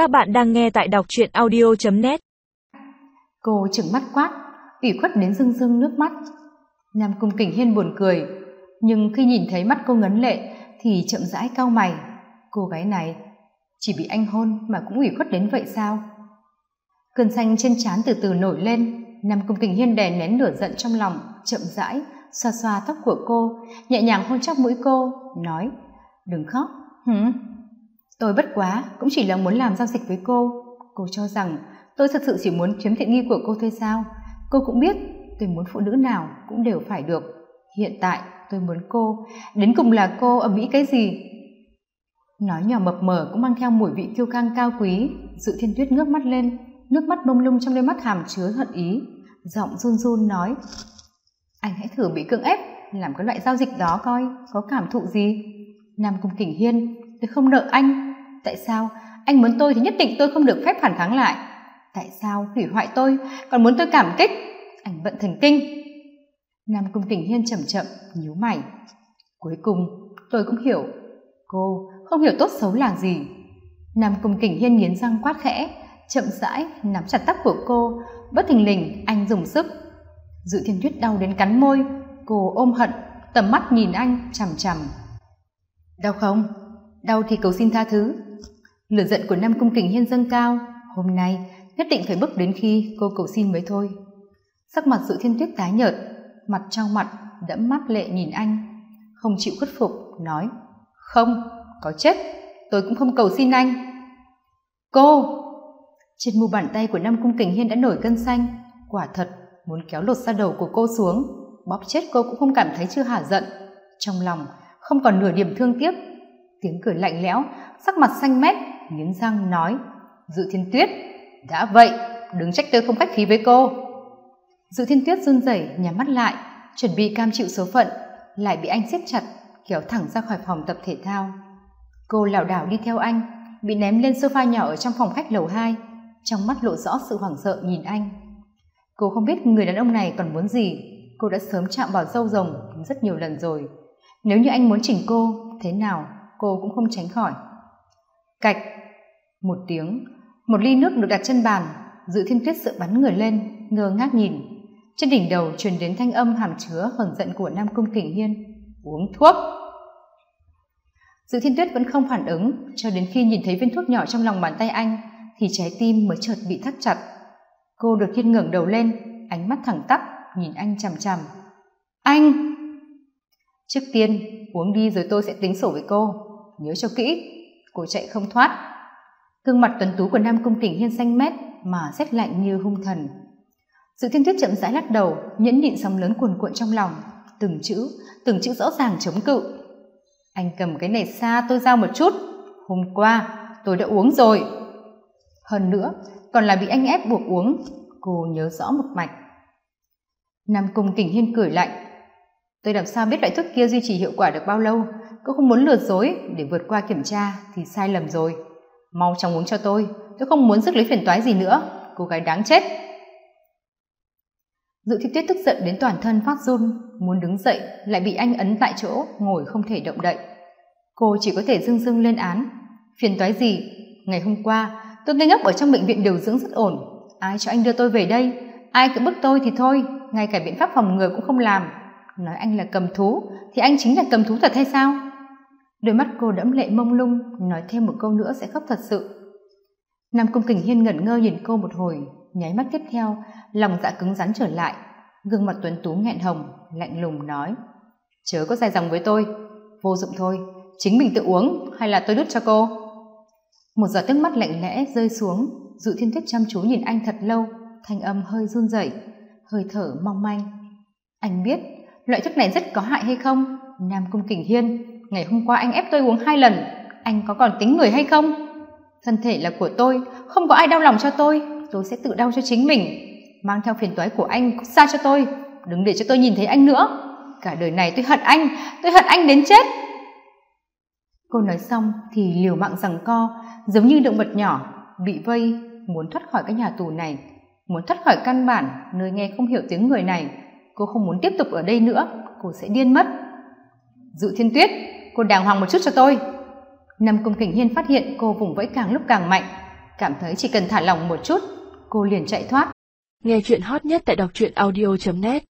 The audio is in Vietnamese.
Các bạn đang nghe tại đọc truyện audio.net Cô trừng mắt quát, ủy khuất đến rưng rưng nước mắt. Nam Cung Kình Hiên buồn cười, nhưng khi nhìn thấy mắt cô ngấn lệ thì chậm rãi cau mày. Cô gái này chỉ bị anh hôn mà cũng ủy khuất đến vậy sao? Cơn xanh trên trán từ từ nổi lên, Nam Cung Kình Hiên đè nén lửa giận trong lòng, chậm rãi xoa xoa tóc của cô, nhẹ nhàng hôn chóc mũi cô, nói: "Đừng khóc." "Hử?" Tôi bất quá, cũng chỉ là muốn làm giao dịch với cô. Cô cho rằng, tôi thật sự chỉ muốn chiếm tiện nghi của cô thôi sao? Cô cũng biết, tôi muốn phụ nữ nào cũng đều phải được. Hiện tại, tôi muốn cô, đến cùng là cô ở mỹ cái gì? Nói nhỏ mập mờ cũng mang theo mùi vị kiêu căng cao quý. Dự thiên tuyết ngước mắt lên, nước mắt bông lung trong đôi mắt hàm chứa hận ý. Giọng run run nói, anh hãy thử bị cưỡng ép, làm cái loại giao dịch đó coi, có cảm thụ gì? Nam cung kỉnh hiên, tôi không nợ anh tại sao? Anh muốn tôi thì nhất định tôi không được phép phản kháng lại. Tại sao? Hủy hoại tôi. Còn muốn tôi cảm kích? Anh bận thần kinh. Nam cung kình hiên chậm chậm, nhíu mày. Cuối cùng, tôi cũng hiểu. Cô không hiểu tốt xấu là gì. Nam cung kình hiên nghiến răng quát khẽ, chậm rãi nắm chặt tóc của cô. Bất thình lình, anh dùng sức. Dự thiên tuyết đau đến cắn môi. Cô ôm hận, tầm mắt nhìn anh chằm chằm. Đau không? Đau thì cầu xin tha thứ. Lửa giận của nam cung kình hiên dâng cao. Hôm nay, nhất định phải bước đến khi cô cầu xin mới thôi. Sắc mặt sự thiên tuyết tái nhợt, mặt trong mặt, đẫm mắt lệ nhìn anh. Không chịu khuất phục, nói, không, có chết, tôi cũng không cầu xin anh. Cô! Trên mu bàn tay của nam cung kình hiên đã nổi cân xanh. Quả thật, muốn kéo lột ra đầu của cô xuống, bóp chết cô cũng không cảm thấy chưa hả giận. Trong lòng, không còn nửa điểm thương tiếc tiếng cười lạnh lẽo, sắc mặt xanh mét, nghiến răng nói, dự thiên tuyết, đã vậy, đừng trách tôi không khách khí với cô. Dự thiên tuyết run rẩy, nhắm mắt lại, chuẩn bị cam chịu số phận, lại bị anh siết chặt, kéo thẳng ra khỏi phòng tập thể thao. Cô lảo đảo đi theo anh, bị ném lên sofa nhỏ ở trong phòng khách lầu hai, trong mắt lộ rõ sự hoảng sợ nhìn anh. Cô không biết người đàn ông này còn muốn gì, cô đã sớm chạm vào dâu rồng rất nhiều lần rồi. Nếu như anh muốn chỉnh cô, thế nào? Cô cũng không tránh khỏi. Cạch, một tiếng, một ly nước được đặt trên bàn, dự thiên tuyết sợ bắn người lên, ngơ ngác nhìn. Trên đỉnh đầu truyền đến thanh âm hàm chứa hờn giận của nam cung kình hiên. Uống thuốc! Dự thiên tuyết vẫn không phản ứng, cho đến khi nhìn thấy viên thuốc nhỏ trong lòng bàn tay anh, thì trái tim mới chợt bị thắt chặt. Cô đột nhiên ngẩng đầu lên, ánh mắt thẳng tắp, nhìn anh chằm chằm. Anh! Trước tiên, uống đi rồi tôi sẽ tính sổ với cô nhớ cho kỹ. Cô chạy không thoát. Gương mặt tuấn tú của nam cung kình hiên xanh mét mà rét lạnh như hung thần. Sự thiên tuyết chậm rãi lắc đầu, nhẫn nhịn sóng lớn cuồn cuộn trong lòng. Từng chữ từng chữ rõ ràng chống cự. Anh cầm cái này xa tôi giao một chút. Hôm qua, tôi đã uống rồi. Hơn nữa, còn là bị anh ép buộc uống. Cô nhớ rõ một mạch. Nam cung kình hiên cười lạnh tôi làm sao biết loại thuốc kia duy trì hiệu quả được bao lâu? Cô không muốn lừa dối, để vượt qua kiểm tra thì sai lầm rồi. Mau chóng uống cho tôi tôi không muốn rước lấy phiền toái gì nữa. Cô gái đáng chết. Dự thi tuyết tức giận đến toàn thân phát run, muốn đứng dậy, lại bị anh ấn tại chỗ, ngồi không thể động đậy. Cô chỉ có thể dưng dưng lên án. Phiền toái gì? Ngày hôm qua, tôi ngây ngốc ở trong bệnh viện điều dưỡng rất ổn. Ai cho anh đưa tôi về đây? Ai cứ bức tôi thì thôi, ngay cả biện pháp phòng ngừa cũng không làm nói anh là cầm thú, thì anh chính là cầm thú thật hay sao? Đôi mắt cô đẫm lệ mông lung, nói thêm một câu nữa sẽ khóc thật sự. Nam cung kình hiên ngẩn ngơ nhìn cô một hồi, nháy mắt tiếp theo, lòng dạ cứng rắn trở lại, gương mặt tuấn tú nghẹn hồng, lạnh lùng nói, chớ có dài dòng với tôi, vô dụng thôi, chính mình tự uống hay là tôi đút cho cô? Một giọt nước mắt lạnh lẽ rơi xuống dự thiên tuyết chăm chú nhìn anh thật lâu, thanh âm hơi run rẩy, hơi thở mong manh. Anh biết loại thuốc này rất có hại hay không? Nam cung kình hiên, ngày hôm qua anh ép tôi uống hai lần. Anh có còn tính người hay không? Thân thể là của tôi, không có ai đau lòng cho tôi. Tôi sẽ tự đau cho chính mình. Mang theo phiền toái của anh xa cho tôi. Đừng để cho tôi nhìn thấy anh nữa. Cả đời này tôi hận anh. Tôi hận anh đến chết. Cô nói xong thì liều mạng rằng co, giống như động vật nhỏ, bị vây, muốn thoát khỏi cái nhà tù này, muốn thoát khỏi căn bản, nơi nghe không hiểu tiếng người này cô không muốn tiếp tục ở đây nữa. Cô sẽ điên mất. Dự thiên tuyết cô đàng hoàng một chút cho tôi. Nam công Kình Hiên phát hiện cô vùng vẫy càng lúc càng mạnh, cảm thấy chỉ cần thả lỏng một chút cô liền chạy thoát. Nghe chuyện hot nhất tại đọc truyện audio net.